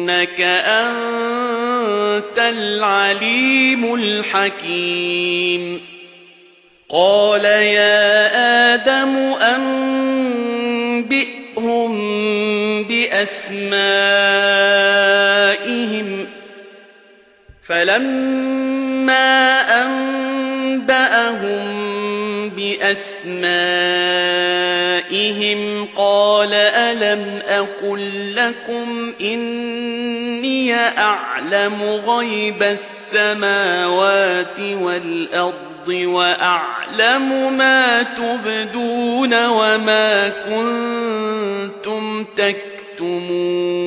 إِنَّكَ أَنتَ الْعَلِيمُ الْحَكِيمُ. قَالَ يَا آدَمُ أَنبِئْهُم بِأَسْمَائِهِمْ. فَلَمَّا أَنبَأَهُم بِأَسْمَائِهِمْ قَالَ أَلَمْ أَقُل لَّكُمْ إِنِّي أَعْلَمُ غَيْبَ السَّمَاوَاتِ وَالْأَرْضِ وَأَعْلَمُ مَا تُبْدُونَ وَمَا كُنتُمْ تَكْتُمُونَ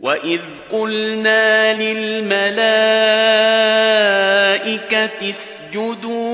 وَإِذْ قُلْنَا لِلْمَلَائِكَةِ اسْجُدُوا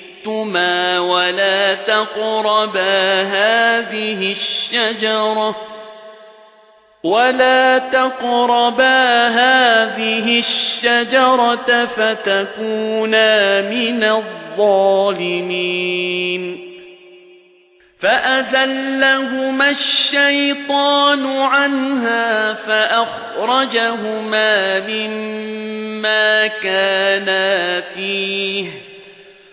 شِئْتُمَا وَلَا تَقْرَبَا هَذِهِ الشَّجَرَةَ. وَلَا تَقْرَبَا هَذِهِ الشَّجَرَةَ فَتَكُونَا مِنَ الظَّالِمِينَ. فَأَزَلَّهُمَا الشَّيْطَانُ عَنْهَا فَأَخْرَجَهُمَا مِمَّا كَانَا فِيهِ.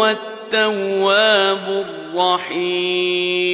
هُوَ التَّوَّابُ الرَّحِيمُ.